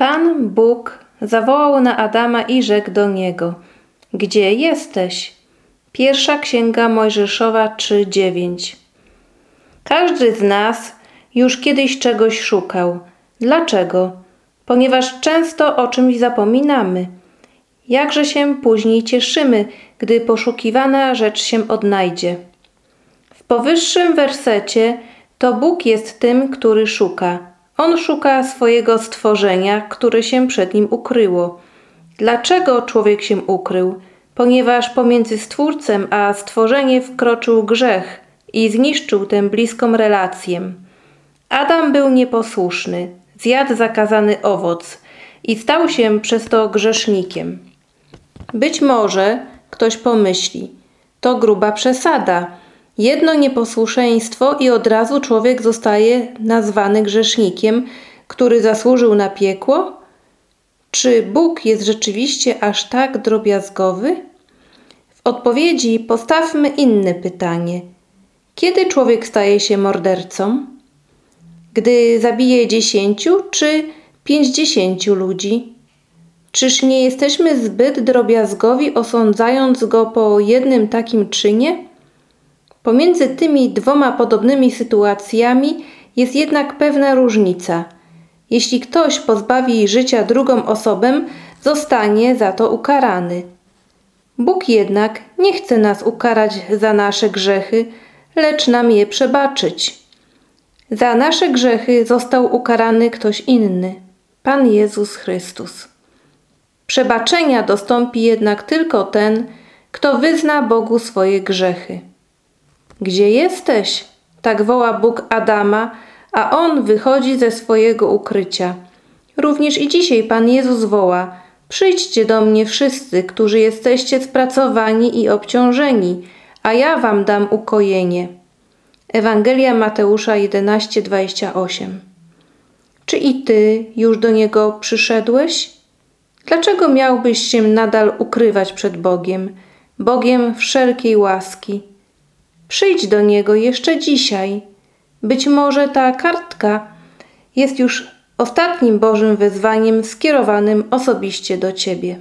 Pan Bóg zawołał na Adama i rzekł do niego: Gdzie jesteś? Pierwsza księga Mojżeszowa 3:9. Każdy z nas już kiedyś czegoś szukał. Dlaczego? Ponieważ często o czymś zapominamy. Jakże się później cieszymy, gdy poszukiwana rzecz się odnajdzie. W powyższym wersecie to Bóg jest tym, który szuka. On szuka swojego stworzenia, które się przed nim ukryło. Dlaczego człowiek się ukrył? Ponieważ pomiędzy Stwórcem a stworzenie wkroczył grzech i zniszczył tę bliską relację. Adam był nieposłuszny, zjadł zakazany owoc i stał się przez to grzesznikiem. Być może ktoś pomyśli, to gruba przesada. Jedno nieposłuszeństwo i od razu człowiek zostaje nazwany grzesznikiem, który zasłużył na piekło? Czy Bóg jest rzeczywiście aż tak drobiazgowy? W odpowiedzi postawmy inne pytanie. Kiedy człowiek staje się mordercą? Gdy zabije dziesięciu czy pięćdziesięciu ludzi? Czyż nie jesteśmy zbyt drobiazgowi, osądzając go po jednym takim czynie? Pomiędzy tymi dwoma podobnymi sytuacjami jest jednak pewna różnica. Jeśli ktoś pozbawi życia drugą osobę, zostanie za to ukarany. Bóg jednak nie chce nas ukarać za nasze grzechy, lecz nam je przebaczyć. Za nasze grzechy został ukarany ktoś inny Pan Jezus Chrystus. Przebaczenia dostąpi jednak tylko ten, kto wyzna Bogu swoje grzechy. Gdzie jesteś? Tak woła Bóg Adama, a on wychodzi ze swojego ukrycia. Również i dzisiaj Pan Jezus woła: Przyjdźcie do mnie wszyscy, którzy jesteście spracowani i obciążeni, a ja wam dam ukojenie. Ewangelia Mateusza 11:28. Czy i ty już do niego przyszedłeś? Dlaczego miałbyś się nadal ukrywać przed Bogiem, Bogiem wszelkiej łaski? Przyjdź do niego jeszcze dzisiaj. Być może ta kartka jest już ostatnim Bożym wezwaniem skierowanym osobiście do ciebie.